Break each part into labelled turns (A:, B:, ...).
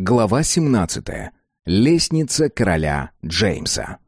A: Глава 17. Лестница короля Джеймса.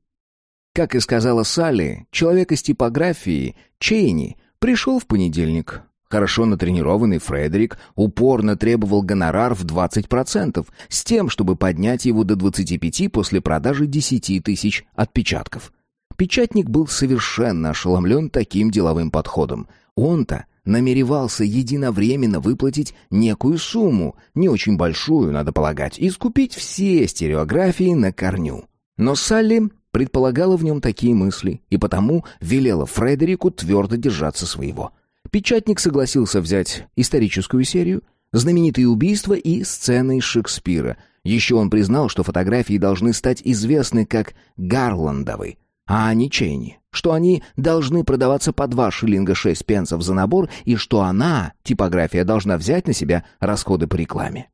A: Как и сказала Салли, человек из типографии, Чейни, пришел в понедельник. Хорошо натренированный Фредерик упорно требовал гонорар в 20%, с тем, чтобы поднять его до 25% после продажи 10 тысяч отпечатков. Печатник был совершенно ошеломлен таким деловым подходом. Он-то намеревался единовременно выплатить некую сумму, не очень большую, надо полагать, и скупить все стереографии на корню. Но Салли предполагала в нем такие мысли, и потому велела Фредерику твердо держаться своего. Печатник согласился взять историческую серию, знаменитые убийства и сцены Шекспира. Еще он признал, что фотографии должны стать известны как Гарландовы, а не Чейни что они должны продаваться по два шиллинга шесть пенсов за набор и что она, типография, должна взять на себя расходы по рекламе.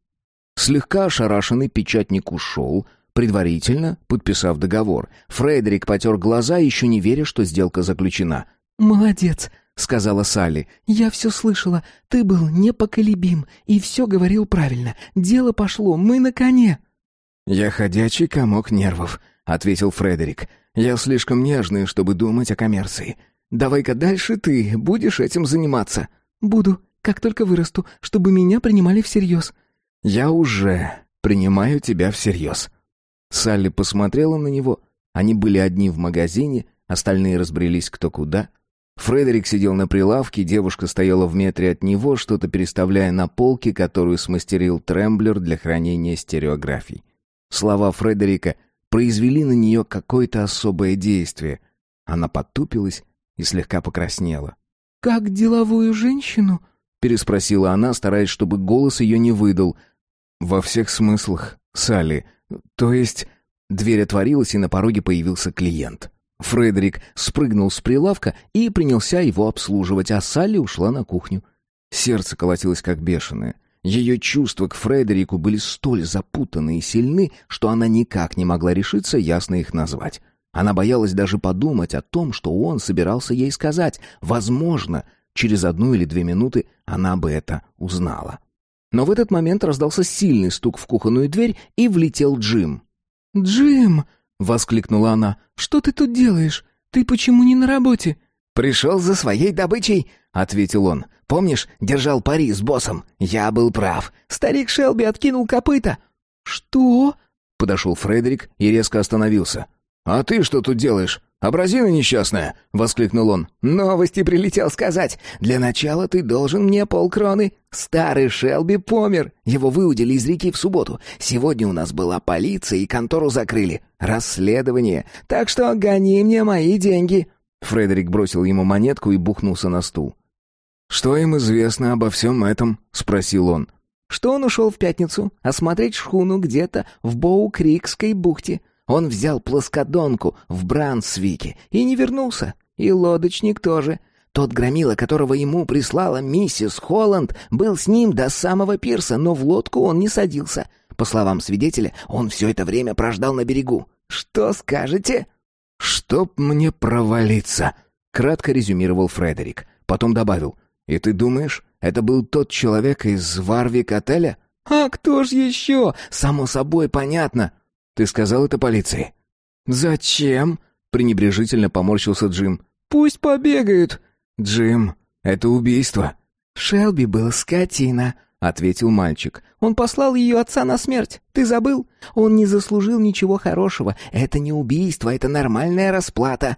A: Слегка ошарашенный печатник ушел, предварительно подписав договор. Фредерик потер глаза, еще не веря, что сделка заключена.
B: «Молодец», — сказала Салли. «Я все слышала. Ты был непоколебим и все говорил правильно. Дело пошло, мы на коне».
A: «Я ходячий комок нервов», — ответил Фредерик. Я слишком нежный, чтобы думать о коммерции. Давай-ка дальше ты будешь этим заниматься.
B: Буду, как только вырасту, чтобы меня принимали всерьез.
A: Я уже принимаю тебя всерьез. Салли посмотрела на него. Они были одни в магазине, остальные разбрелись кто куда. Фредерик сидел на прилавке, девушка стояла в метре от него, что-то переставляя на полке, которую смастерил Тремблер для хранения стереографий. Слова Фредерика произвели на нее какое-то особое действие. Она потупилась и слегка покраснела.
B: «Как деловую женщину?»
A: — переспросила она, стараясь, чтобы голос ее не выдал. «Во всех смыслах, Салли. То есть...» Дверь отворилась, и на пороге появился клиент. Фредерик спрыгнул с прилавка и принялся его обслуживать, а Салли ушла на кухню. Сердце колотилось как бешеное. Ее чувства к Фредерику были столь запутаны и сильны, что она никак не могла решиться ясно их назвать. Она боялась даже подумать о том, что он собирался ей сказать. Возможно, через одну или две минуты она бы это узнала. Но в этот момент раздался сильный стук в кухонную дверь, и влетел Джим.
B: «Джим!» — воскликнула она. «Что ты тут делаешь? Ты почему не на работе?»
C: «Пришел за своей добычей», — ответил он. «Помнишь, держал пари с боссом? Я был прав. Старик Шелби откинул копыта».
B: «Что?»
A: — подошел Фредерик и резко остановился. «А ты что тут делаешь? Абразина несчастная!» — воскликнул он.
C: «Новости прилетел сказать. Для начала ты должен мне полкроны. Старый Шелби помер. Его выудили из реки в субботу. Сегодня у нас была полиция и контору закрыли. Расследование. Так что гони мне мои деньги».
A: Фредерик бросил ему монетку и бухнулся на стул. «Что им известно обо всем этом?» — спросил он.
C: «Что он ушел в пятницу осмотреть шхуну где-то в Боу-Крикской бухте. Он взял плоскодонку в Брансвике и не вернулся. И лодочник тоже. Тот громила, которого ему прислала миссис Холланд, был с ним до самого пирса, но в лодку он не садился. По словам свидетеля, он все это время прождал на берегу. Что скажете?»
A: «Чтоб мне провалиться», — кратко резюмировал Фредерик. Потом добавил. «И ты думаешь, это был тот человек из Варвик-отеля?»
C: «А кто ж еще? Само собой, понятно».
A: «Ты сказал это полиции?»
C: «Зачем?» — пренебрежительно поморщился Джим.
B: «Пусть побегают».
A: «Джим, это убийство».
C: «Шелби был скотина», — ответил мальчик. «Он послал ее отца на смерть. Ты забыл? Он не заслужил ничего хорошего. Это не убийство, это нормальная расплата».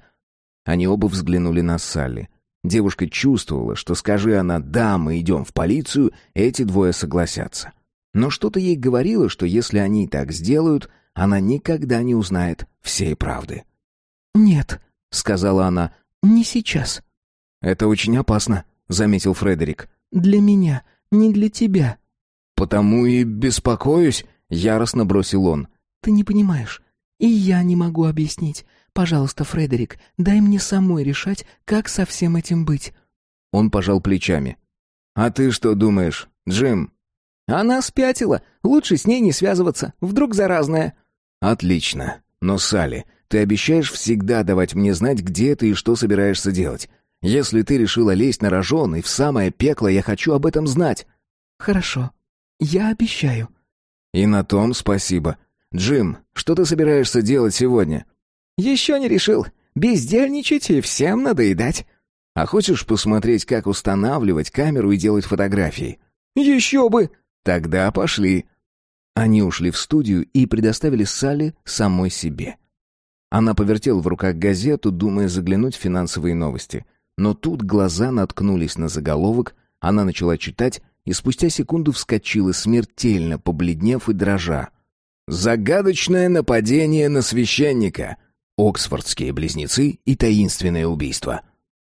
A: Они оба взглянули на Салли. Девушка чувствовала, что скажи она «да, мы идем в полицию», эти двое согласятся. Но что-то ей говорило, что если они так сделают, она никогда не узнает всей правды.
B: «Нет», — сказала она, — «не сейчас».
A: «Это очень опасно», — заметил Фредерик.
B: «Для меня, не для тебя».
A: «Потому и беспокоюсь», — яростно бросил он.
B: «Ты не понимаешь. И я не могу объяснить. Пожалуйста, Фредерик, дай мне самой решать, как со всем этим быть».
A: Он пожал плечами. «А ты что думаешь, Джим?»
C: «Она спятила. Лучше с ней не связываться. Вдруг заразная».
A: «Отлично. Но, Салли, ты обещаешь всегда давать мне знать, где ты и что собираешься делать. Если ты решила лезть на рожон и в самое пекло, я хочу об этом знать».
B: «Хорошо. Я обещаю».
A: «И на том спасибо. Джим, что ты собираешься делать сегодня?»
C: «Еще не решил. Бездельничать и всем надоедать».
A: «А хочешь посмотреть, как устанавливать камеру и делать фотографии?»
C: «Еще бы!»
A: «Тогда пошли». Они ушли в студию и предоставили Салли самой себе. Она повертела в руках газету, думая заглянуть в финансовые новости. Но тут глаза наткнулись на заголовок, она начала читать и спустя секунду вскочила, смертельно побледнев и дрожа. «Загадочное нападение на священника», «Оксфордские близнецы и таинственное убийство».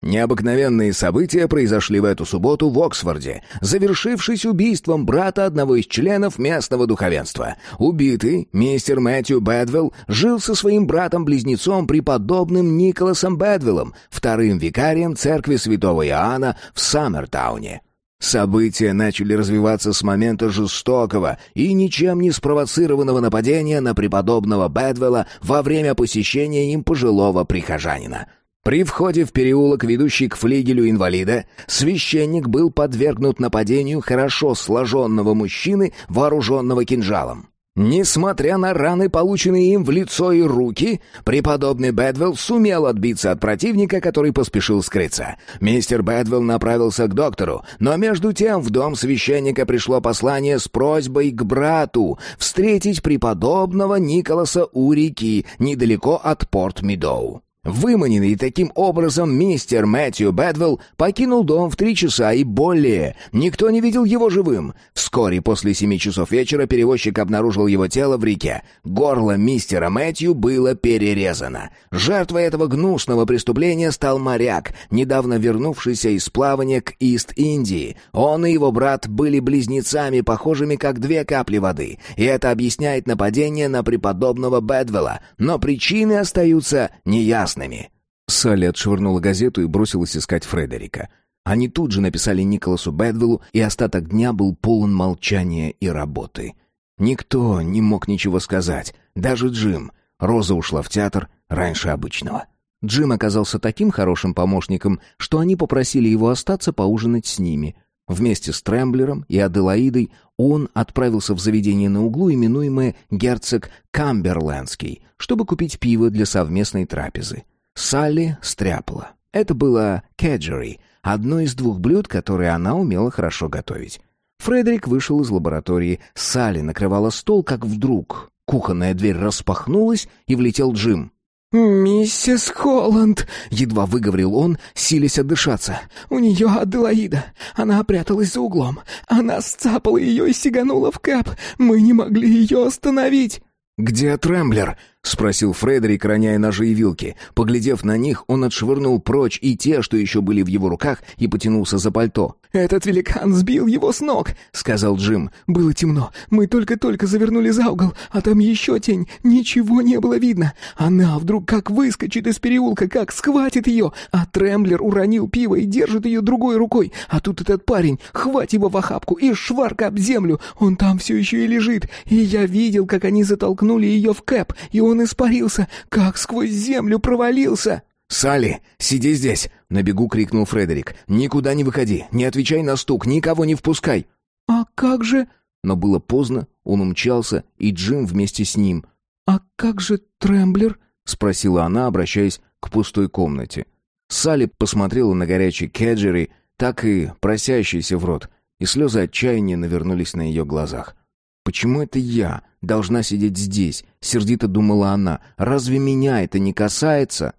A: Необыкновенные события произошли в эту субботу в Оксфорде, завершившись убийством брата одного из членов местного духовенства. Убитый, мистер Мэтью Бэдвелл, жил со своим братом-близнецом преподобным Николасом Бэдвиллом, вторым викарием церкви святого Иоанна в Саммертауне. События начали развиваться с момента жестокого и ничем не спровоцированного нападения на преподобного Бэдвелла во время посещения им пожилого прихожанина — при входе в переулок, ведущий к флигелю инвалида, священник был подвергнут нападению хорошо сложенного мужчины, вооруженного кинжалом. Несмотря на раны, полученные им в лицо и руки, преподобный Бэдвелл сумел отбиться от противника, который поспешил скрыться. Мистер Бэдвелл направился к доктору, но между тем в дом священника пришло послание с просьбой к брату встретить преподобного Николаса у реки, недалеко от Порт-Медоу. Выманенный таким образом мистер Мэтью Бэдвелл покинул дом в три часа и более. Никто не видел его живым. Вскоре после семи часов вечера перевозчик обнаружил его тело в реке. Горло мистера Мэтью было перерезано. Жертвой этого гнусного преступления стал моряк, недавно вернувшийся из плавания к Ист-Индии. Он и его брат были близнецами, похожими как две капли воды. И это объясняет нападение на преподобного Бэдвелла. Но причины остаются неясными красными. Салли отшвырнула газету и бросилась искать Фредерика. Они тут же написали Николасу Бэдвиллу, и остаток дня был полон молчания и работы. Никто не мог ничего сказать, даже Джим. Роза ушла в театр раньше обычного. Джим оказался таким хорошим помощником, что они попросили его остаться поужинать с ними. Вместе с Трэмблером и Аделаидой он отправился в заведение на углу, именуемое «Герцог Камберлендский», чтобы купить пиво для совместной трапезы. Салли стряпала. Это было кеджери, одно из двух блюд, которые она умела хорошо готовить. Фредерик вышел из лаборатории. Салли накрывала стол, как вдруг кухонная дверь распахнулась, и влетел Джим.
B: «Миссис Холланд!» — едва выговорил он, силясь отдышаться. «У нее Аделаида. Она пряталась за углом. Она сцапала ее и сиганула в кэп. Мы не могли ее остановить».
A: «Где Трэмблер?» — спросил Фредерик, роняя ножи и вилки. Поглядев на них, он отшвырнул прочь и те, что еще были в его руках, и потянулся за пальто.
B: «Этот великан сбил его с ног», — сказал Джим. «Было темно. Мы только-только завернули за угол, а там еще тень. Ничего не было видно. Она вдруг как выскочит из переулка, как схватит ее, а Тремблер уронил пиво и держит ее другой рукой. А тут этот парень, хватит его в охапку и шварка об землю. Он там все еще и лежит. И я видел, как они затолкнули ее в кэп, и он он испарился, как сквозь землю провалился!»
A: «Салли, сиди здесь!» — на бегу крикнул Фредерик. «Никуда не выходи, не отвечай на стук, никого не впускай!»
B: «А как же...»
A: Но было поздно, он умчался, и Джим вместе с ним.
B: «А как же Трэмблер?»
A: — спросила она, обращаясь к пустой комнате. Салли посмотрела на горячий кеджери, так и просящийся в рот, и слезы отчаяния навернулись на ее глазах. «Почему это я должна сидеть здесь?» — сердито думала она. «Разве меня это не касается?»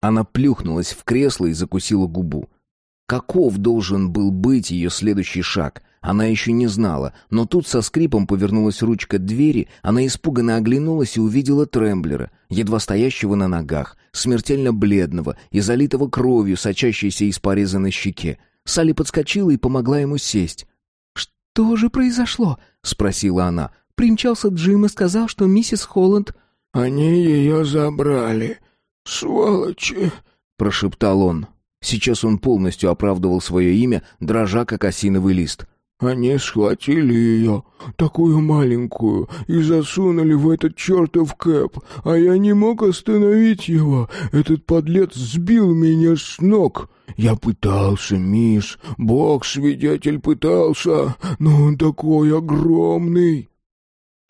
A: Она плюхнулась в кресло и закусила губу. Каков должен был быть ее следующий шаг? Она еще не знала, но тут со скрипом повернулась ручка двери, она испуганно оглянулась и увидела Тремблера, едва стоящего на ногах, смертельно бледного и залитого кровью, сочащейся из пореза на щеке. Салли подскочила и помогла ему сесть.
B: «Что же произошло?» — спросила она. «Примчался Джим и сказал, что миссис Холланд...»
D: «Они ее забрали. Сволочи!»
A: — прошептал он. Сейчас он полностью оправдывал свое имя, дрожа как осиновый лист.
D: Они схватили ее, такую маленькую, и засунули в этот чертов кэп, а я не мог остановить его. Этот подлец сбил меня с ног. Я пытался, мисс, бог-свидетель пытался, но он такой огромный.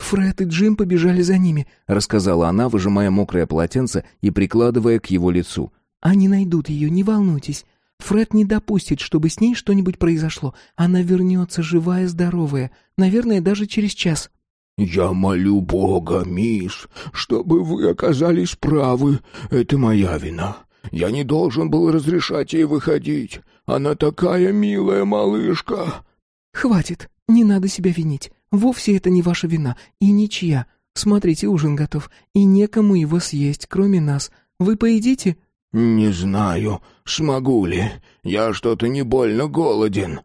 B: Фред и Джим побежали за ними», — рассказала она, выжимая мокрое полотенце и прикладывая к его лицу. «Они найдут ее, не волнуйтесь. Фред не допустит, чтобы с ней что-нибудь произошло. Она вернется живая, здоровая, наверное, даже через час».
D: «Я молю Бога, мисс, чтобы вы оказались правы. Это моя вина. Я не должен был разрешать ей выходить. Она такая милая малышка».
B: «Хватит, не надо себя винить. Вовсе это не ваша вина и ничья. Смотрите, ужин готов, и некому его съесть, кроме нас. Вы поедите?»
D: «Не знаю, смогу ли. Я что-то не больно голоден».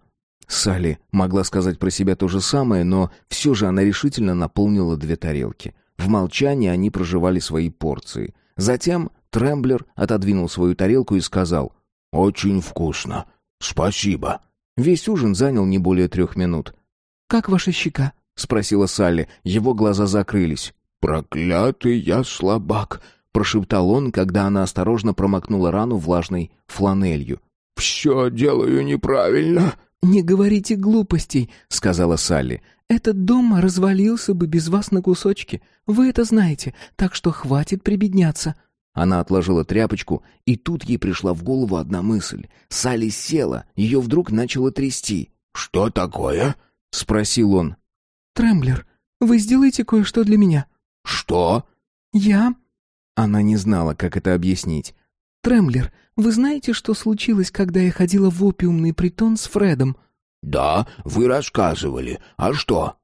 A: Салли могла сказать про себя то же самое, но все же она решительно наполнила две тарелки. В молчании они проживали свои порции. Затем Тремблер отодвинул свою тарелку и сказал «Очень вкусно. Спасибо». Весь ужин занял не более трех минут.
B: «Как ваша щека?»
A: — спросила Салли. Его глаза закрылись.
D: «Проклятый я слабак!»
A: — прошептал он, когда она осторожно промокнула рану влажной фланелью.
D: «Все делаю неправильно!»
B: «Не говорите глупостей», — сказала Салли. «Этот дом развалился бы без вас на кусочки. Вы это знаете, так что хватит прибедняться».
A: Она отложила тряпочку, и тут ей пришла в голову одна мысль. Салли села, ее вдруг начало трясти.
D: «Что такое?»
A: — спросил он.
B: «Тремблер, вы сделаете кое-что для меня».
D: «Что?»
B: «Я...»
A: Она не знала, как это объяснить.
B: «Тремблер, вы знаете, что случилось, когда я ходила в опиумный притон с Фредом?»
D: «Да, вы рассказывали. А что?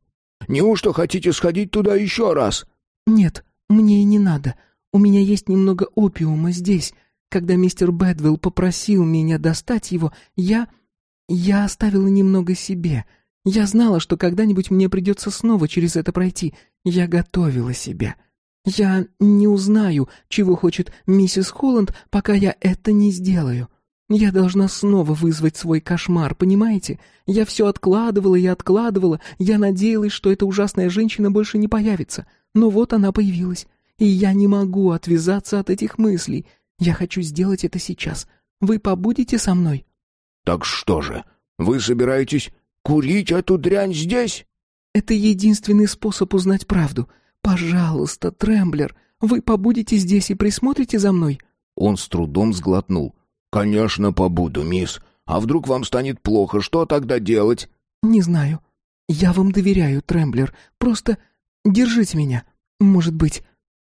D: Неужто хотите сходить туда еще раз?»
B: «Нет, мне и не надо. У меня есть немного опиума здесь. Когда мистер Бэдвилл попросил меня достать его, я... я оставила немного себе. Я знала, что когда-нибудь мне придется снова через это пройти. Я готовила себя. Я не узнаю, чего хочет миссис Холланд, пока я это не сделаю. Я должна снова вызвать свой кошмар, понимаете? Я все откладывала и откладывала. Я надеялась, что эта ужасная женщина больше не появится. Но вот она появилась. И я не могу отвязаться от этих мыслей. Я хочу сделать это сейчас. Вы побудете со мной?
D: Так что же, вы собираетесь Курить эту дрянь здесь?
B: Это единственный способ узнать правду. Пожалуйста, Тремблер, вы побудете здесь и присмотрите за мной.
A: Он с трудом сглотнул.
D: Конечно, побуду, мисс. А вдруг вам станет плохо, что тогда делать?
B: Не знаю. Я вам доверяю, Тремблер. Просто держите меня. Может быть.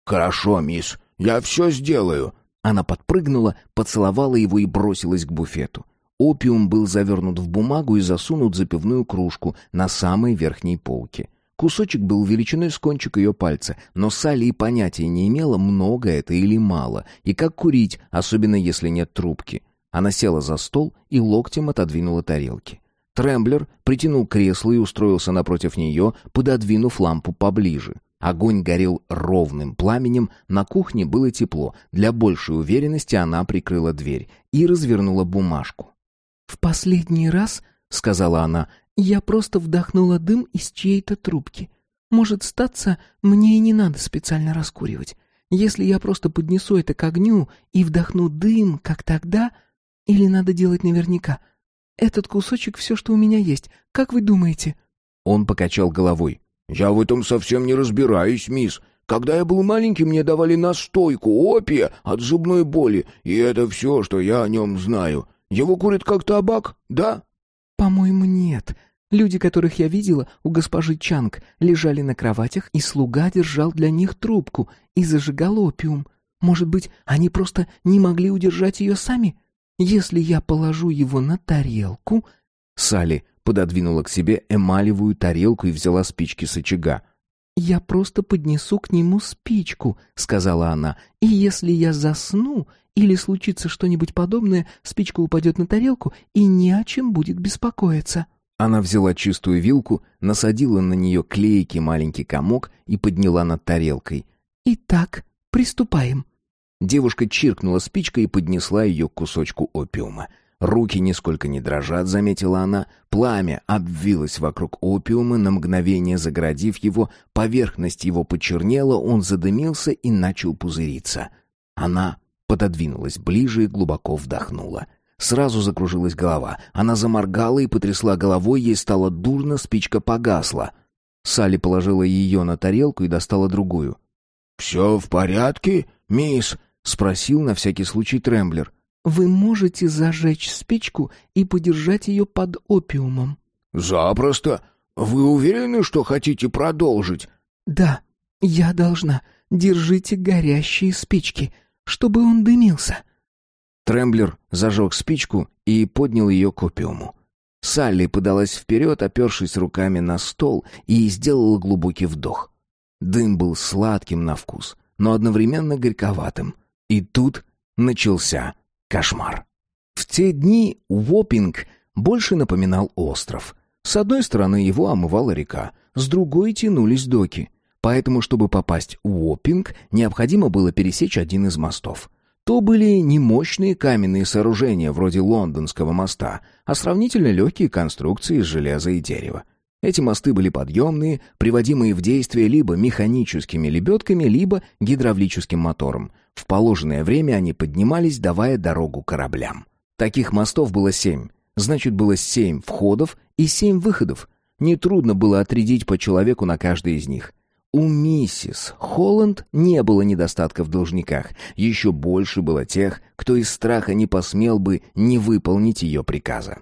D: Хорошо, мисс. Я все сделаю.
A: Она подпрыгнула, поцеловала его и бросилась к буфету. Опиум был завернут в бумагу и засунут за пивную кружку на самой верхней полке. Кусочек был величиной с кончик ее пальца, но Салли и понятия не имела, много это или мало, и как курить, особенно если нет трубки. Она села за стол и локтем отодвинула тарелки. Тремблер притянул кресло и устроился напротив нее, пододвинув лампу поближе. Огонь горел ровным пламенем, на кухне было тепло. Для большей уверенности она прикрыла дверь и развернула бумажку.
B: «В последний раз, — сказала она, — я просто вдохнула дым из чьей-то трубки. Может, статься, мне и не надо специально раскуривать. Если я просто поднесу это к огню и вдохну дым, как тогда, или надо делать наверняка? Этот кусочек — все, что у меня есть. Как вы думаете?»
A: Он покачал головой.
D: «Я в этом совсем не разбираюсь, мисс. Когда я был маленький, мне давали настойку, опия от зубной боли, и это все, что я о нем знаю. Его курят как табак, да?»
B: «По-моему, нет. Люди, которых я видела у госпожи Чанг, лежали на кроватях, и слуга держал для них трубку и зажигал опиум. Может быть, они просто не могли удержать ее сами? Если я положу его на тарелку...»
A: Салли пододвинула к себе эмалевую тарелку и взяла спички с очага.
B: «Я просто поднесу к нему спичку», — сказала она, — «и если я засну, или случится что-нибудь подобное, спичка упадет на тарелку, и не о чем будет беспокоиться».
A: Она взяла чистую вилку, насадила на нее клейкий маленький комок и подняла над тарелкой.
B: «Итак, приступаем».
A: Девушка чиркнула спичкой и поднесла ее к кусочку опиума. Руки нисколько не дрожат, заметила она. Пламя обвилось вокруг опиума, на мгновение заградив его, поверхность его почернела, он задымился и начал пузыриться. Она пододвинулась ближе и глубоко вдохнула. Сразу закружилась голова. Она заморгала и потрясла головой, ей стало дурно, спичка погасла. Салли положила ее на тарелку и достала другую.
D: «Все в порядке, мисс?» — спросил на всякий случай Тремблер.
B: «Вы можете зажечь спичку и подержать ее под опиумом?»
D: «Запросто. Вы уверены, что хотите продолжить?»
B: «Да, я должна. Держите горящие спички, чтобы он дымился».
A: Тремблер зажег спичку и поднял ее к опиуму. Салли подалась вперед, опершись руками на стол, и сделала глубокий вдох. Дым был сладким на вкус, но одновременно горьковатым. И тут начался кошмар. В те дни Уоппинг больше напоминал остров. С одной стороны его омывала река, с другой тянулись доки. Поэтому, чтобы попасть в Уоппинг, необходимо было пересечь один из мостов. То были не мощные каменные сооружения вроде лондонского моста, а сравнительно легкие конструкции из железа и дерева. Эти мосты были подъемные, приводимые в действие либо механическими лебедками, либо гидравлическим мотором. В положенное время они поднимались, давая дорогу кораблям. Таких мостов было семь. Значит, было семь входов и семь выходов. Нетрудно было отрядить по человеку на каждый из них. У миссис Холланд не было недостатка в должниках. Еще больше было тех, кто из страха не посмел бы не выполнить ее приказа.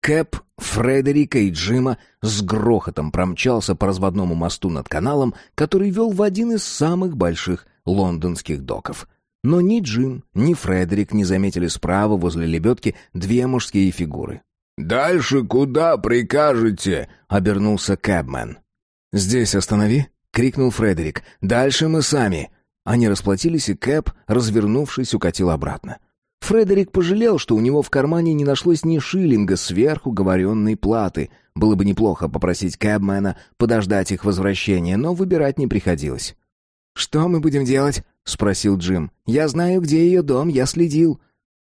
A: Кэп, Фредерика и Джима с грохотом промчался по разводному мосту над каналом, который вел в один из самых больших лондонских доков. Но ни Джим, ни Фредерик не заметили справа возле лебедки две мужские фигуры.
D: «Дальше куда прикажете?» — обернулся Кэбмен.
A: «Здесь останови», — крикнул Фредерик. «Дальше мы сами». Они расплатились, и Кэп, развернувшись, укатил обратно. Фредерик пожалел, что у него в кармане не нашлось ни шиллинга сверху говоренной платы. Было бы неплохо попросить Кэбмена подождать их возвращения, но выбирать не приходилось. «Что мы будем делать?» — спросил Джим. «Я знаю, где ее дом, я следил».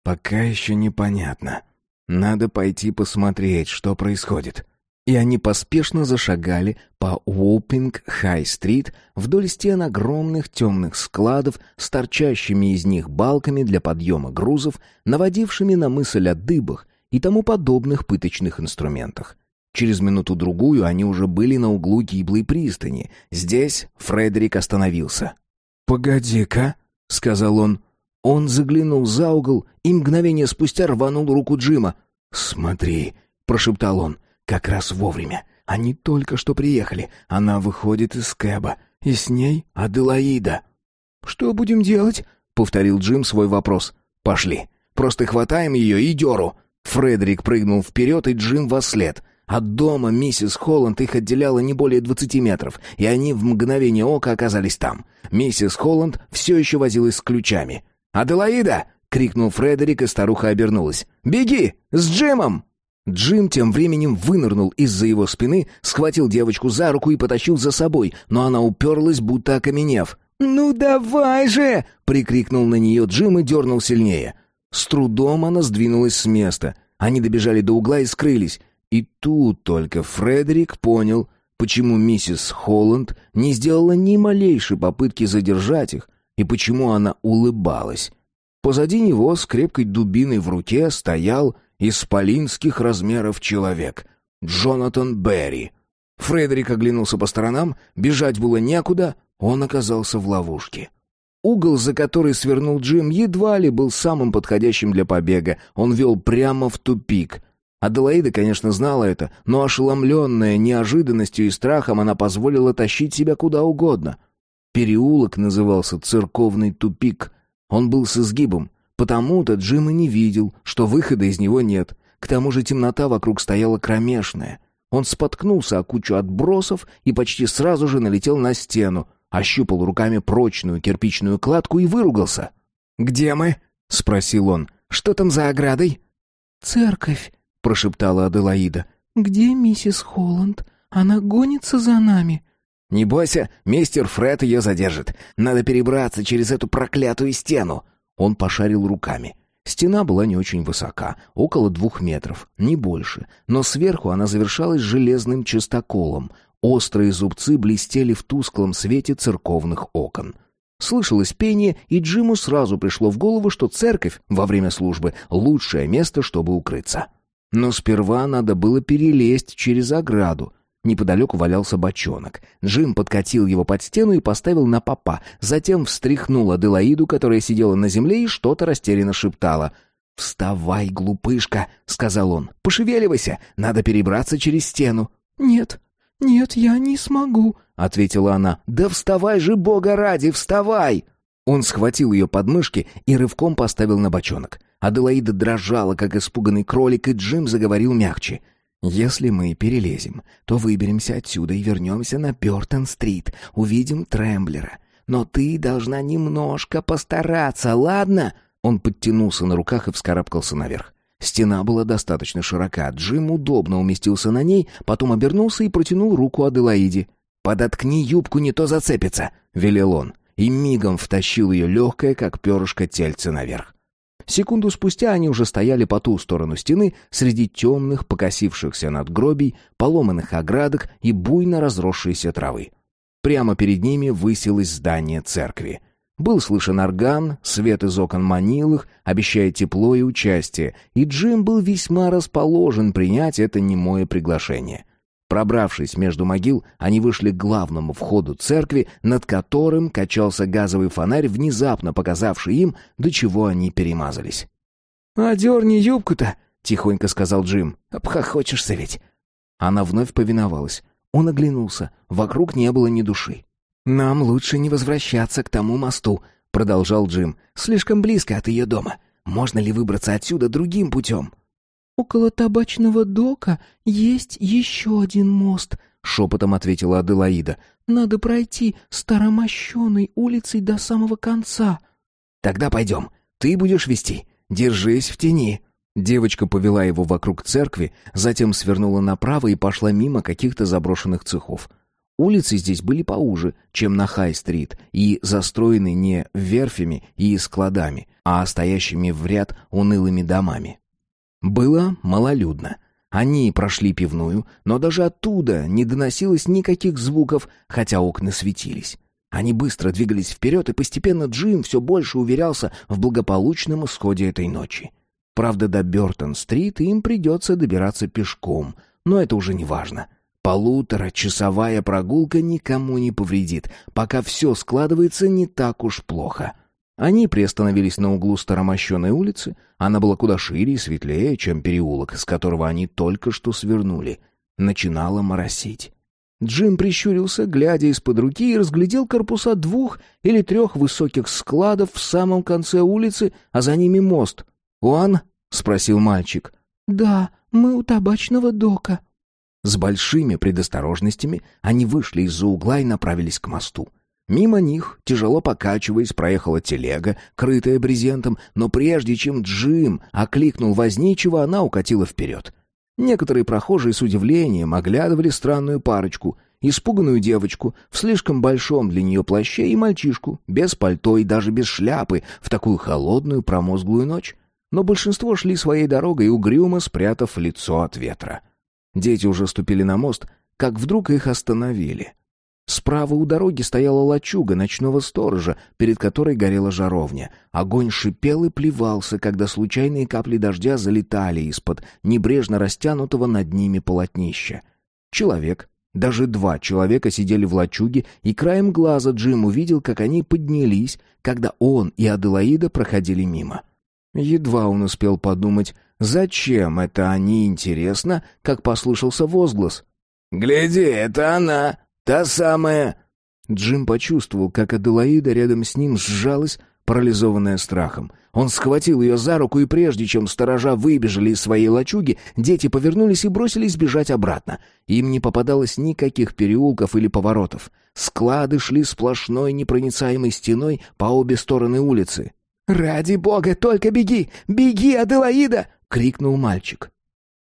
A: «Пока еще непонятно. Надо пойти посмотреть, что происходит». И они поспешно зашагали по Уоппинг-Хай-стрит вдоль стен огромных темных складов с торчащими из них балками для подъема грузов, наводившими на мысль о дыбах и тому подобных пыточных инструментах. Через минуту-другую они уже были на углу гиблой пристани. Здесь Фредерик остановился. «Погоди-ка», — сказал он. Он заглянул за угол и мгновение спустя рванул руку Джима. «Смотри», — прошептал он, как раз вовремя. Они только что приехали. Она выходит из Кэба. И с ней Аделаида. «Что будем делать?» — повторил Джим свой вопрос. «Пошли. Просто хватаем ее и деру». Фредерик прыгнул вперед, и Джим во след. От дома миссис Холланд их отделяло не более двадцати метров, и они в мгновение ока оказались там. Миссис Холланд все еще возилась с ключами. «Аделаида!» — крикнул Фредерик, и старуха обернулась. «Беги! С Джимом!» Джим тем временем вынырнул из-за его спины, схватил девочку за руку и потащил за собой, но она уперлась, будто окаменев. «Ну давай же!» — прикрикнул на нее Джим и дернул сильнее. С трудом она сдвинулась с места. Они добежали до угла и скрылись. И тут только Фредерик понял, почему миссис Холланд не сделала ни малейшей попытки задержать их, и почему она улыбалась. Позади него с крепкой дубиной в руке стоял исполинских размеров человек. Джонатан Берри. Фредерик оглянулся по сторонам, бежать было некуда, он оказался в ловушке. Угол, за который свернул Джим, едва ли был самым подходящим для побега. Он вел прямо в тупик. Аделаида, конечно, знала это, но ошеломленная неожиданностью и страхом, она позволила тащить себя куда угодно. Переулок назывался «Церковный тупик». Он был с изгибом, Потому-то Джим и не видел, что выхода из него нет. К тому же темнота вокруг стояла кромешная. Он споткнулся о кучу отбросов и почти сразу же налетел на стену, ощупал руками прочную кирпичную кладку и выругался. «Где мы?» — спросил он. «Что там за оградой?»
B: «Церковь», —
A: прошептала Аделаида.
B: «Где миссис Холланд? Она гонится за нами».
A: «Не бойся, мистер Фред ее задержит. Надо перебраться через эту проклятую стену». Он пошарил руками. Стена была не очень высока, около двух метров, не больше, но сверху она завершалась железным частоколом. Острые зубцы блестели в тусклом свете церковных окон. Слышалось пение, и Джиму сразу пришло в голову, что церковь во время службы — лучшее место, чтобы укрыться. Но сперва надо было перелезть через ограду. Неподалеку валялся бочонок. Джим подкатил его под стену и поставил на попа, затем встряхнул Аделаиду, которая сидела на земле и что-то растерянно шептала. «Вставай, глупышка!» — сказал он. «Пошевеливайся! Надо перебраться через стену!»
B: «Нет, нет, я не смогу!»
A: — ответила она. «Да вставай же, бога ради, вставай!» Он схватил ее подмышки и рывком поставил на бочонок. Аделаида дрожала, как испуганный кролик, и Джим заговорил мягче — если мы перелезем, то выберемся отсюда и вернемся на Бёртон-стрит, увидим Трэмблера. Но ты должна немножко постараться, ладно?» Он подтянулся на руках и вскарабкался наверх. Стена была достаточно широка, Джим удобно уместился на ней, потом обернулся и протянул руку Аделаиде. «Подоткни юбку, не то зацепится», — велел он, и мигом втащил ее легкое, как перышко, тельце наверх. Секунду спустя они уже стояли по ту сторону стены среди темных, покосившихся надгробий, поломанных оградок и буйно разросшейся травы. Прямо перед ними высилось здание церкви. Был слышен орган, свет из окон манил их, обещая тепло и участие, и Джим был весьма расположен принять это немое приглашение — Пробравшись между могил, они вышли к главному входу церкви, над которым качался газовый фонарь, внезапно показавший им, до чего они перемазались.
B: «Одерни юбку-то», — тихонько сказал Джим.
A: «Обхохочешься ведь». Она вновь повиновалась. Он оглянулся. Вокруг не было ни души. «Нам лучше не возвращаться к тому мосту», — продолжал Джим. «Слишком близко от ее дома. Можно ли выбраться отсюда другим путем?»
B: «Около табачного дока есть еще один мост», — шепотом ответила Аделаида. «Надо пройти старомощенной улицей до самого конца».
A: «Тогда пойдем. Ты будешь вести. Держись в тени». Девочка повела его вокруг церкви, затем свернула направо и пошла мимо каких-то заброшенных цехов. Улицы здесь были поуже, чем на Хай-стрит, и застроены не верфями и складами, а стоящими в ряд унылыми домами. Было малолюдно. Они прошли пивную, но даже оттуда не доносилось никаких звуков, хотя окна светились. Они быстро двигались вперед, и постепенно Джим все больше уверялся в благополучном исходе этой ночи. Правда, до Бёртон-стрит им придется добираться пешком, но это уже не важно. Полуторачасовая прогулка никому не повредит, пока все складывается не так уж плохо — они приостановились на углу старомощенной улицы. Она была куда шире и светлее, чем переулок, с которого они только что свернули. Начинало моросить. Джим прищурился, глядя из-под руки, и разглядел корпуса двух или трех высоких складов в самом конце улицы, а за ними мост. «Он?» — спросил мальчик.
B: «Да, мы у табачного дока».
A: С большими предосторожностями они вышли из-за угла и направились к мосту. Мимо них, тяжело покачиваясь, проехала телега, крытая брезентом, но прежде чем Джим окликнул возничего, она укатила вперед. Некоторые прохожие с удивлением оглядывали странную парочку, испуганную девочку в слишком большом для нее плаще и мальчишку, без пальто и даже без шляпы, в такую холодную промозглую ночь. Но большинство шли своей дорогой, угрюмо спрятав лицо от ветра. Дети уже ступили на мост, как вдруг их остановили — Справа у дороги стояла лачуга ночного сторожа, перед которой горела жаровня. Огонь шипел и плевался, когда случайные капли дождя залетали из-под небрежно растянутого над ними полотнища. Человек, даже два человека сидели в лачуге, и краем глаза Джим увидел, как они поднялись, когда он и Аделаида проходили мимо. Едва он успел подумать, зачем это они, интересно, как послышался возглас. «Гляди, это она!» «Та самая...» Джим почувствовал, как Аделаида рядом с ним сжалась, парализованная страхом. Он схватил ее за руку, и прежде чем сторожа выбежали из своей лачуги, дети повернулись и бросились бежать обратно. Им не попадалось никаких переулков или поворотов. Склады шли сплошной непроницаемой стеной по обе стороны улицы. «Ради бога, только беги! Беги, Аделаида!» — крикнул мальчик.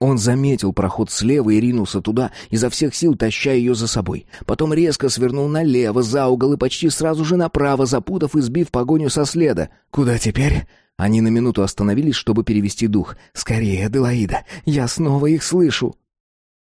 A: Он заметил проход слева и ринулся туда, изо всех сил таща ее за собой. Потом резко свернул налево, за угол и почти сразу же направо, запутав и сбив погоню со следа. «Куда теперь?» Они на минуту остановились, чтобы перевести дух. «Скорее, Аделаида, я снова их слышу!»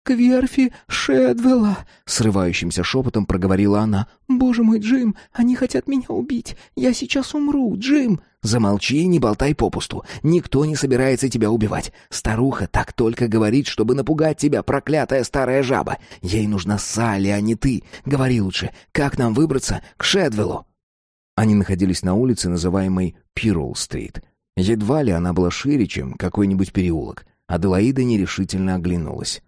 B: к верфи Шедвелла!» Срывающимся шепотом проговорила она. «Боже мой, Джим, они хотят меня убить! Я сейчас умру, Джим!»
C: «Замолчи и не болтай попусту. Никто не собирается тебя убивать. Старуха так только говорит, чтобы напугать тебя, проклятая старая жаба. Ей нужна Салли, а не ты. Говори лучше, как нам выбраться к Шедвеллу?» Они находились на улице, называемой Пирл-стрит. Едва ли она была шире, чем какой-нибудь переулок. Аделаида нерешительно оглянулась.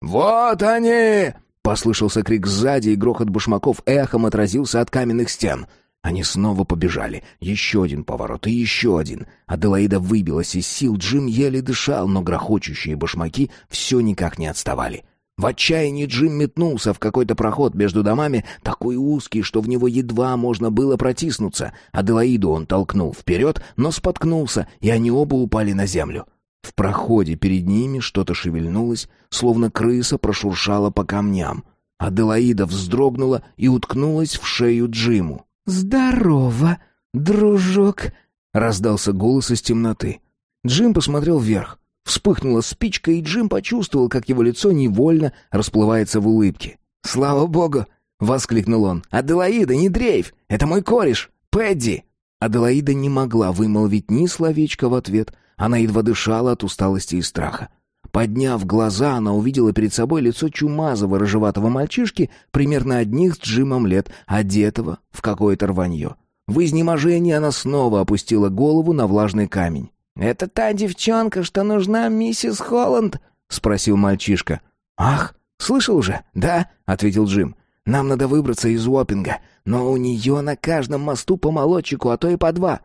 C: «Вот они!» — послышался крик сзади, и грохот башмаков эхом отразился от каменных стен. Они снова побежали. Еще один поворот и еще один. Аделаида выбилась из сил, Джим еле дышал, но грохочущие башмаки все никак не отставали. В отчаянии Джим метнулся в какой-то проход между домами, такой узкий, что в него едва можно было протиснуться. Аделаиду он толкнул вперед, но споткнулся, и они оба упали на землю. В проходе перед ними что-то шевельнулось, словно крыса прошуршала по камням. Аделаида вздрогнула и уткнулась в шею Джиму.
B: «Здорово, дружок!»
C: — раздался голос из темноты. Джим посмотрел вверх. Вспыхнула спичка, и Джим почувствовал, как его лицо невольно расплывается в улыбке. «Слава богу!» — воскликнул он. «Аделаида, не дрейф! Это мой кореш! Пэдди!» Аделаида не могла вымолвить ни словечка в ответ — она едва дышала от усталости и страха. Подняв глаза, она увидела перед собой лицо чумазого рыжеватого мальчишки, примерно одних с Джимом лет, одетого в какое-то рванье. В изнеможении она снова опустила голову на влажный камень.
B: «Это та девчонка, что нужна миссис Холланд?» — спросил мальчишка.
C: «Ах, слышал уже?» «Да», — ответил Джим. «Нам надо выбраться из Уоппинга, но у нее на каждом мосту по молодчику, а то и по два.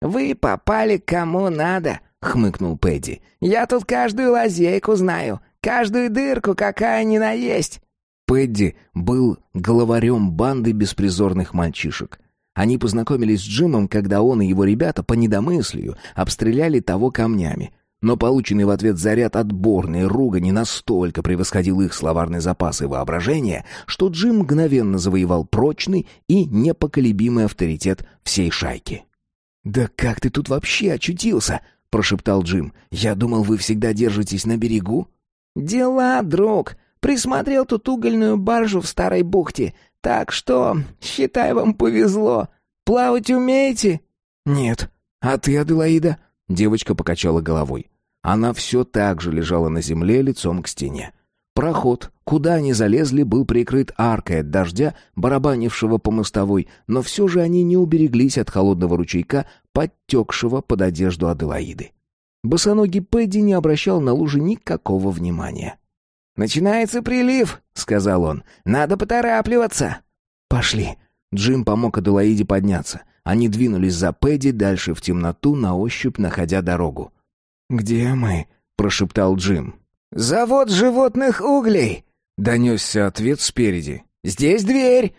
B: «Вы попали кому надо», — хмыкнул Пэдди. «Я тут каждую лазейку знаю, каждую дырку, какая ни на есть».
C: Пэдди был главарем банды беспризорных мальчишек. Они познакомились с Джимом, когда он и его ребята по недомыслию обстреляли того камнями. Но полученный в ответ заряд отборной ругани настолько превосходил их словарный запас и воображение, что Джим мгновенно завоевал прочный и непоколебимый авторитет всей шайки. «Да как ты тут вообще очутился?» — прошептал Джим. «Я думал, вы всегда держитесь на берегу».
B: «Дела, друг. Присмотрел тут угольную баржу в старой бухте. Так что, считай, вам повезло. Плавать умеете?»
C: «Нет. А ты, Аделаида?» Девочка покачала головой. Она все так же лежала на земле лицом к стене. Проход, куда они залезли, был прикрыт аркой от дождя, барабанившего по мостовой, но все же они не убереглись от холодного ручейка, подтекшего под одежду Аделаиды. Босоногий Пэдди не обращал на лужи никакого внимания.
B: «Начинается прилив», — сказал он. «Надо поторапливаться».
C: «Пошли». Джим помог Аделаиде подняться. Они двинулись за Пэдди дальше в темноту, на ощупь находя дорогу.
A: «Где мы?» — прошептал Джим.
B: «Завод животных углей!»
A: — донесся ответ спереди.
B: «Здесь дверь!»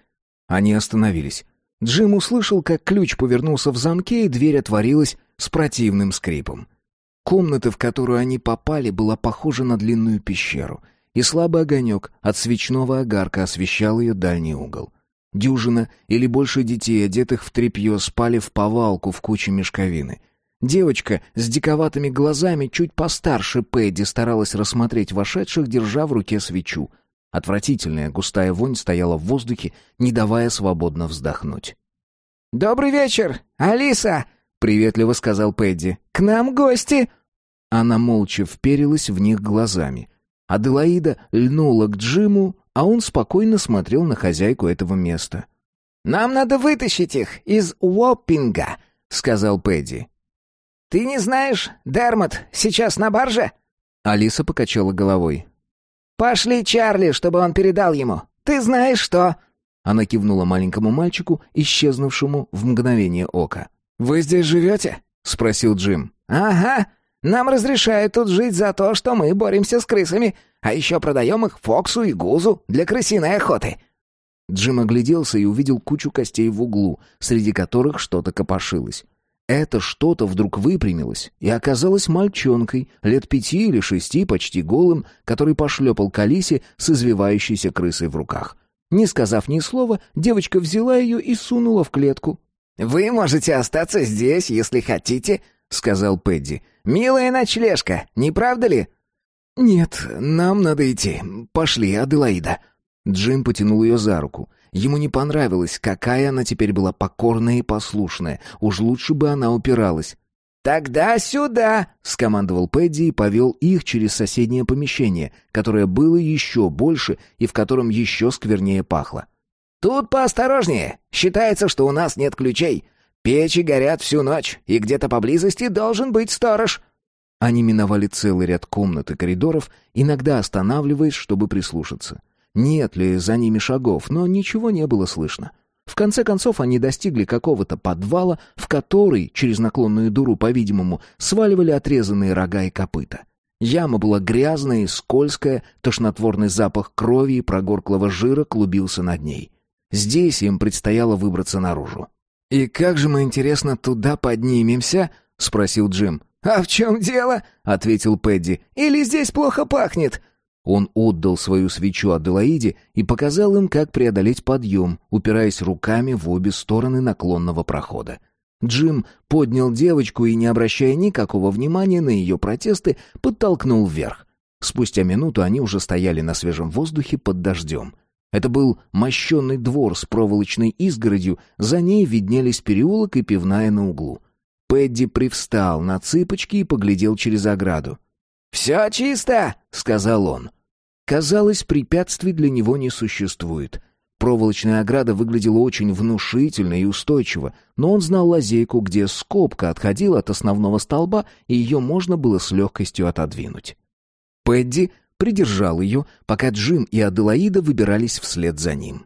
A: Они остановились. Джим услышал, как ключ повернулся в замке, и дверь отворилась с противным скрипом. Комната, в которую они попали, была похожа на длинную пещеру, и слабый огонек от свечного огарка освещал ее дальний угол. Дюжина или больше детей, одетых в тряпье, спали в повалку в куче мешковины — Девочка с диковатыми глазами, чуть постарше Пэдди, старалась рассмотреть вошедших, держа в руке свечу. Отвратительная густая вонь стояла в воздухе, не давая свободно вздохнуть.
B: «Добрый вечер, Алиса!» — приветливо сказал Пэдди. «К нам гости!»
A: Она молча вперилась в них глазами. Аделаида льнула к Джиму, а он спокойно смотрел на хозяйку этого места.
B: «Нам надо вытащить их из Уоппинга», — сказал Пэдди. «Ты не знаешь, Дермот сейчас на барже?»
A: Алиса покачала головой.
B: «Пошли Чарли, чтобы он передал ему. Ты знаешь что?»
A: Она кивнула маленькому мальчику, исчезнувшему в мгновение ока.
B: «Вы здесь живете?» — спросил Джим. «Ага. Нам разрешают тут жить за то, что мы боремся с крысами, а еще продаем их Фоксу и Гузу для крысиной охоты».
A: Джим огляделся и увидел кучу костей в углу, среди которых что-то копошилось. Это что-то вдруг выпрямилось и оказалось мальчонкой, лет пяти или шести, почти голым, который пошлепал к Алисе с извивающейся крысой в руках. Не сказав ни слова, девочка взяла ее и сунула в клетку.
B: «Вы можете остаться здесь, если хотите», — сказал Пэдди. «Милая ночлежка, не правда ли?»
A: «Нет, нам надо идти. Пошли, Аделаида». Джим потянул ее за руку. Ему не понравилось, какая она теперь была покорная и послушная. Уж лучше бы она упиралась.
C: «Тогда сюда!» — скомандовал Пэдди и повел их через соседнее помещение, которое было еще больше и в котором еще сквернее пахло. «Тут поосторожнее. Считается, что у нас нет ключей. Печи горят всю ночь, и где-то поблизости должен быть сторож».
A: Они миновали целый ряд комнат и коридоров, иногда останавливаясь, чтобы прислушаться. Нет ли за ними шагов, но ничего не было слышно. В конце концов они достигли какого-то подвала, в который, через наклонную дуру, по-видимому, сваливали отрезанные рога и копыта. Яма была грязная и скользкая, тошнотворный запах крови и прогорклого жира клубился над ней. Здесь им предстояло выбраться наружу. «И как же мы, интересно, туда поднимемся?» — спросил Джим.
C: «А в чем дело?» — ответил Пэдди. «Или здесь плохо пахнет?»
A: Он отдал свою свечу Аделаиде и показал им, как преодолеть подъем, упираясь руками в обе стороны наклонного прохода. Джим поднял девочку и, не обращая никакого внимания на ее протесты, подтолкнул вверх. Спустя минуту они уже стояли на свежем воздухе под дождем. Это был мощенный двор с проволочной изгородью, за ней виднелись переулок и пивная на углу. Пэдди привстал на цыпочки и поглядел через ограду.
C: «Все чисто!» — сказал он.
A: Казалось, препятствий для него не существует. Проволочная ограда выглядела очень внушительно и устойчиво, но он знал лазейку, где скобка отходила от основного столба, и ее можно было с легкостью отодвинуть. Пэдди придержал ее, пока Джим и Аделаида выбирались вслед за ним.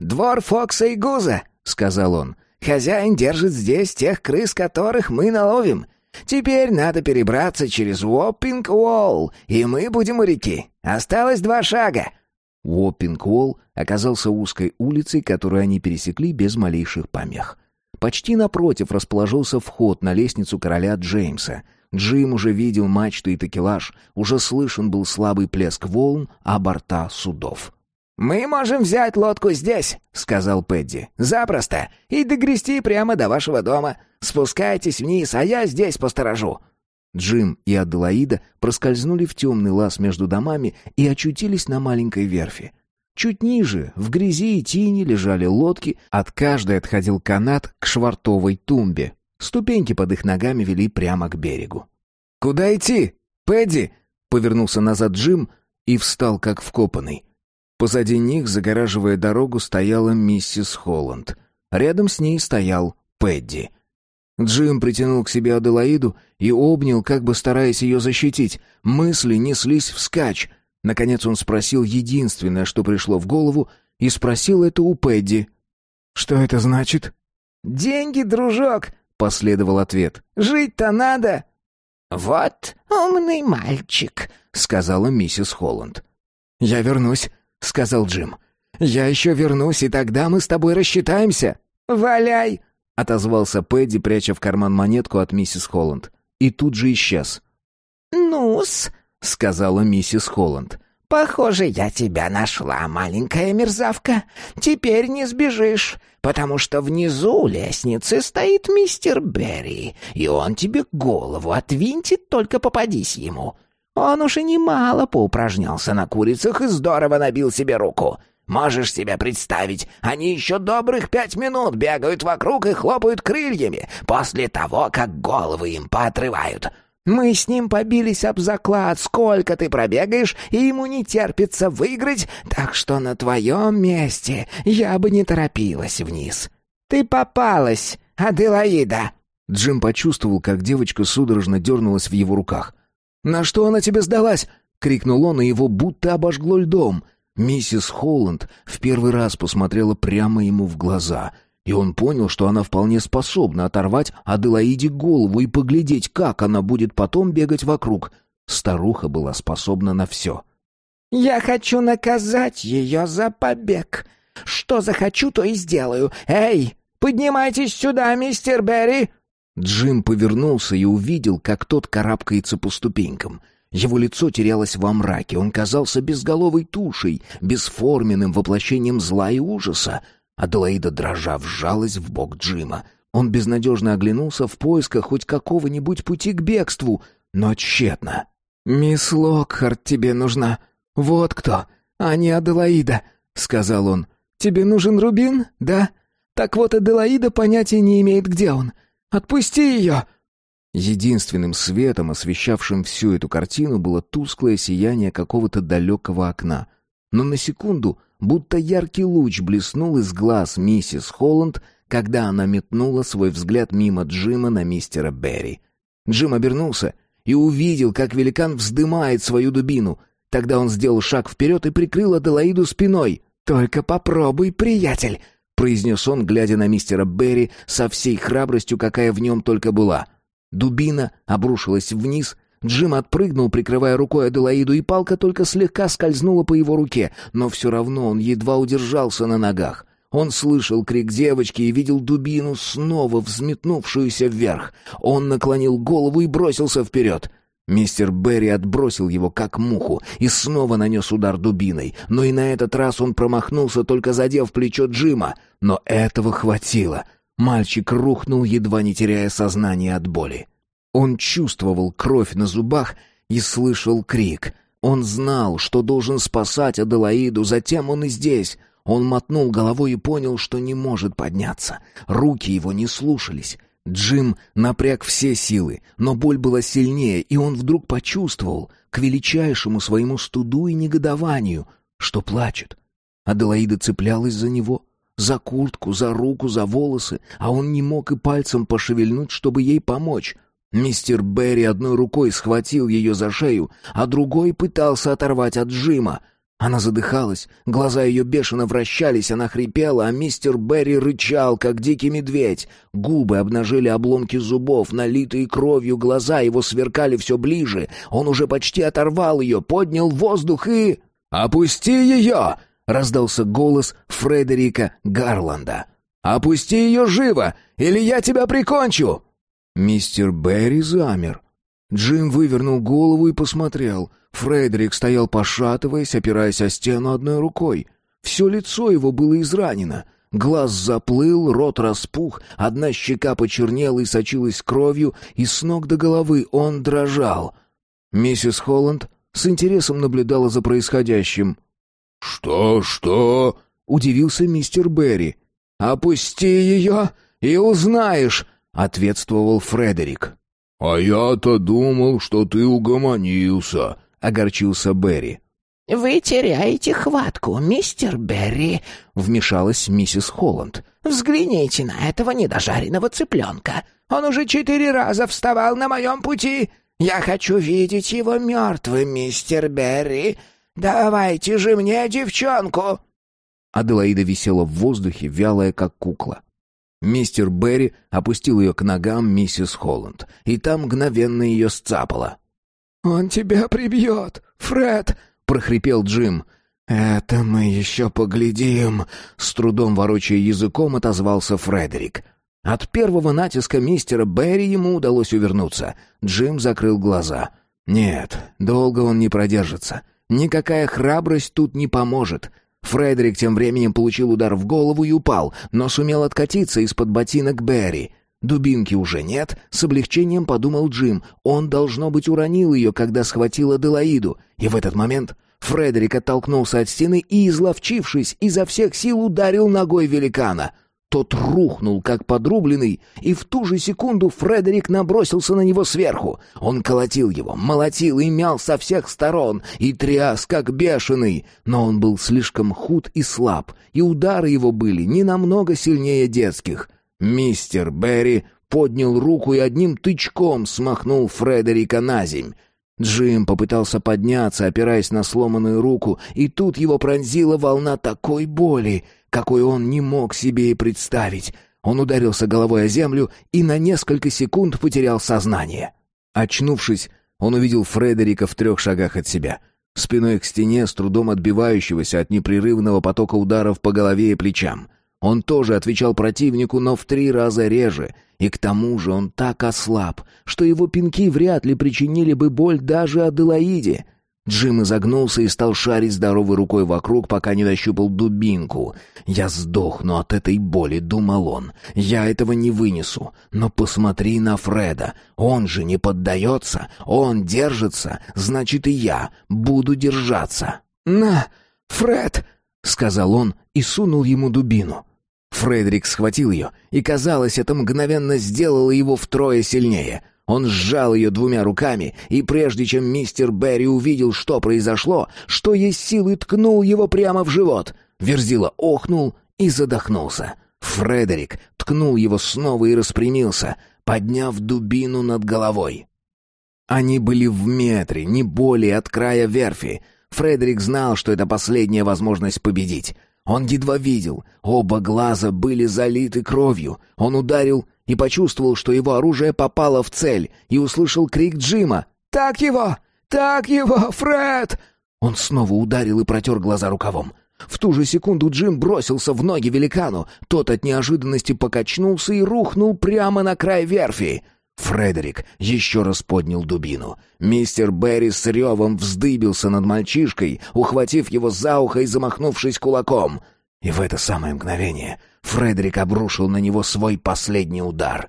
C: «Двор Фокса и Гуза», — сказал он. «Хозяин держит здесь тех крыс, которых мы наловим. Теперь надо перебраться через Уоппинг-Уолл, и мы будем у реки. Осталось два шага».
A: Уоппинг-Уолл оказался узкой улицей, которую они пересекли без малейших помех. Почти напротив расположился вход на лестницу короля Джеймса. Джим уже видел мачты и такелаж, уже слышен был слабый плеск волн, а борта судов.
C: «Мы можем взять лодку здесь», — сказал Пэдди. «Запросто. И догрести прямо до вашего дома. Спускайтесь вниз, а я здесь посторожу».
A: Джим и Аделаида проскользнули в темный лаз между домами и очутились на маленькой верфи. Чуть ниже, в грязи и тени, лежали лодки, от каждой отходил канат к швартовой тумбе. Ступеньки под их ногами вели прямо к берегу.
C: «Куда идти? Пэдди!» — повернулся назад Джим и встал как вкопанный.
A: Позади них, загораживая дорогу, стояла миссис Холланд. Рядом с ней стоял Пэдди. Джим притянул к себе Аделаиду и обнял, как бы стараясь ее защитить. Мысли неслись вскачь. Наконец он спросил единственное, что пришло в голову, и спросил это у Пэдди.
B: «Что это значит?»
C: «Деньги, дружок!» — последовал ответ. «Жить-то надо!»
E: «Вот умный мальчик», —
A: сказала миссис Холланд.
B: «Я вернусь», — сказал Джим. «Я еще вернусь, и тогда мы с тобой рассчитаемся».
C: «Валяй!»
A: — отозвался Пэдди, пряча в карман монетку от миссис Холланд. И тут же исчез.
E: «Ну-с», —
A: сказала миссис Холланд.
E: «Похоже, я тебя нашла, маленькая мерзавка. Теперь не сбежишь, потому что внизу лестницы стоит мистер Берри, и он тебе голову отвинтит, только попадись ему. Он уже немало поупражнялся на курицах и здорово набил себе руку. Можешь себе представить, они еще добрых пять минут бегают вокруг и хлопают крыльями после того, как головы им поотрывают. Мы с ним побились об заклад, сколько ты пробегаешь, и ему не терпится выиграть, так что на твоем месте я бы не торопилась вниз. Ты попалась, Аделаида!»
A: Джим почувствовал, как девочка судорожно дернулась в его руках.
B: «На что она тебе сдалась?» — крикнул он, и его будто обожгло льдом.
A: Миссис Холланд в первый раз посмотрела прямо ему в глаза, и он понял, что она вполне способна оторвать Аделаиде голову и поглядеть, как она будет потом бегать вокруг. Старуха была способна на все.
E: «Я хочу наказать ее за побег. Что захочу, то и сделаю. Эй, поднимайтесь сюда, мистер Берри!»
A: Джим повернулся и увидел, как тот карабкается по ступенькам. Его лицо терялось во мраке, он казался безголовой тушей, бесформенным воплощением зла и ужаса. Аделаида, дрожа, вжалась в бок Джима. Он безнадежно оглянулся в поисках хоть какого-нибудь пути к бегству, но тщетно.
B: «Мисс Локхарт тебе нужна. Вот кто, а не Аделаида», — сказал он. «Тебе нужен рубин, да? Так вот Аделаида понятия не имеет, где он. Отпусти ее!» Единственным светом, освещавшим всю эту картину, было тусклое сияние какого-то далекого окна. Но на секунду, будто яркий луч блеснул из глаз миссис Холланд, когда она метнула свой взгляд мимо Джима на мистера Берри. Джим обернулся и увидел, как великан вздымает свою дубину. Тогда он сделал шаг вперед и прикрыл Аделаиду спиной. «Только попробуй, приятель!» — произнес он, глядя на мистера Берри со всей храбростью, какая в нем только была — Дубина обрушилась вниз, Джим отпрыгнул, прикрывая рукой Аделаиду, и палка только слегка скользнула по его руке, но все равно он едва удержался на ногах. Он слышал крик девочки и видел дубину, снова взметнувшуюся вверх. Он наклонил голову и бросился вперед. Мистер Берри отбросил его, как муху, и снова нанес удар дубиной, но и на этот раз он промахнулся, только задев плечо Джима. Но этого хватило — Мальчик рухнул, едва не теряя сознание от боли. Он чувствовал кровь на зубах и слышал крик. Он знал, что должен спасать Аделаиду, затем он и здесь. Он мотнул головой и понял, что не может подняться. Руки его не слушались. Джим напряг все силы, но боль была сильнее, и он вдруг почувствовал, к величайшему своему студу и негодованию, что плачет. Аделаида цеплялась за него, за куртку, за руку, за волосы, а он не мог и пальцем пошевельнуть, чтобы ей помочь. Мистер Берри одной рукой схватил ее за шею, а другой пытался оторвать от Джима. Она задыхалась, глаза ее бешено вращались, она хрипела, а мистер Берри рычал, как дикий медведь. Губы обнажили обломки зубов, налитые кровью, глаза его сверкали все ближе. Он уже почти оторвал ее, поднял воздух и... «Опусти ее!» раздался голос Фредерика Гарланда. «Опусти ее живо, или я тебя прикончу!» Мистер Берри замер. Джим вывернул голову и посмотрел. Фредерик стоял пошатываясь, опираясь о стену одной рукой. Все лицо его было изранено. Глаз заплыл, рот распух, одна щека почернела и сочилась кровью, и с ног до головы он дрожал. Миссис Холланд с интересом наблюдала за происходящим.
D: «Что, что?» — удивился мистер Берри.
B: «Опусти ее и узнаешь», — ответствовал Фредерик.
D: «А я-то думал, что ты угомонился», — огорчился Берри.
E: «Вы теряете хватку, мистер Берри», — вмешалась миссис Холланд. «Взгляните на этого недожаренного цыпленка. Он уже четыре раза вставал на моем пути. Я хочу видеть его мертвым, мистер Берри. «Давайте же мне девчонку!»
A: Аделаида висела в воздухе, вялая как кукла. Мистер Берри опустил ее к ногам миссис Холланд, и там мгновенно ее сцапало.
B: «Он тебя прибьет, Фред!» — прохрипел Джим. «Это мы еще поглядим!» — с трудом ворочая языком отозвался Фредерик. От первого натиска мистера Берри ему удалось увернуться. Джим закрыл глаза. «Нет, долго он не продержится. Никакая храбрость тут не поможет. Фредерик тем временем получил удар в голову и упал, но сумел откатиться из-под ботинок Берри. Дубинки уже нет, с облегчением подумал Джим. Он, должно быть, уронил ее, когда схватил Аделаиду. И в этот момент Фредерик оттолкнулся от стены и, изловчившись, изо всех сил ударил ногой великана — тот рухнул, как подрубленный, и в ту же секунду Фредерик набросился на него сверху. Он колотил его, молотил и мял со всех сторон, и тряс, как бешеный. Но он был слишком худ и слаб, и удары его были не намного сильнее детских. Мистер Берри поднял руку и одним тычком смахнул Фредерика на земь. Джим попытался подняться, опираясь на сломанную руку, и тут его пронзила волна такой боли, какой он не мог себе и представить. Он ударился головой о землю и на несколько секунд потерял сознание. Очнувшись, он увидел Фредерика в трех шагах от себя, спиной к стене, с трудом отбивающегося от непрерывного потока ударов по голове и плечам. Он тоже отвечал противнику, но в три раза реже, и к тому же он так ослаб, что его пинки вряд ли причинили бы боль даже Аделаиде.
A: Джим изогнулся и стал шарить здоровой рукой вокруг, пока не нащупал дубинку. «Я сдохну от этой боли», — думал он. «Я этого не вынесу. Но посмотри на Фреда. Он же не поддается. Он держится. Значит, и я буду держаться».
B: «На, Фред!»
A: — сказал он и сунул ему дубину. Фредерик схватил ее, и, казалось, это мгновенно сделало его втрое сильнее — он сжал ее двумя руками, и прежде чем мистер Берри увидел, что произошло, что есть силы, ткнул его прямо в живот. Верзила охнул и задохнулся. Фредерик ткнул его снова и распрямился, подняв дубину над головой. Они были в метре, не более от края верфи. Фредерик знал, что это последняя возможность победить. Он едва видел, оба глаза были залиты кровью. Он ударил и почувствовал, что его оружие попало в цель, и услышал крик Джима. «Так его! Так его, Фред!» Он снова ударил и протер глаза рукавом. В ту же секунду Джим бросился в ноги великану. Тот от неожиданности покачнулся и рухнул прямо на край верфи. Фредерик еще раз поднял дубину. Мистер Берри с ревом вздыбился над мальчишкой, ухватив его за ухо и замахнувшись кулаком. И в это самое мгновение Фредерик обрушил на него свой последний удар,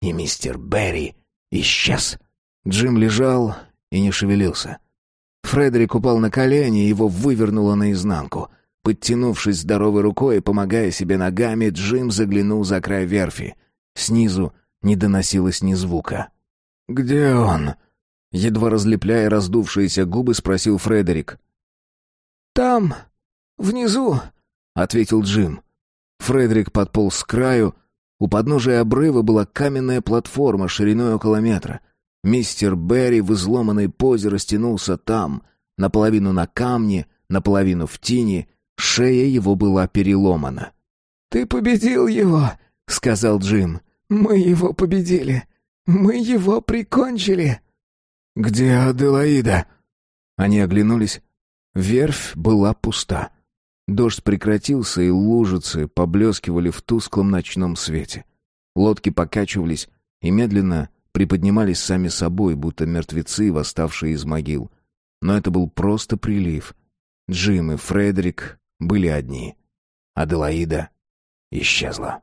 A: и мистер Берри исчез. Джим лежал и не шевелился. Фредерик упал на колени, его вывернуло наизнанку. Подтянувшись здоровой рукой и помогая себе ногами, Джим заглянул за край верфи. Снизу не доносилось ни звука. «Где он?» Едва разлепляя раздувшиеся губы, спросил Фредерик.
B: «Там, внизу», — ответил Джим.
A: Фредерик подполз с краю. У подножия обрыва была каменная платформа шириной около метра. Мистер Берри в изломанной позе растянулся там, наполовину на камне, наполовину в тени. Шея его была переломана.
B: «Ты победил его», — сказал Джим. «Мы его победили. Мы его прикончили».
A: «Где Аделаида?» Они оглянулись. Верфь была пуста. Дождь прекратился, и лужицы поблескивали в тусклом ночном свете. Лодки покачивались и медленно приподнимались сами собой, будто мертвецы, восставшие из могил. Но это был просто прилив. Джим и Фредерик были одни. Аделаида исчезла.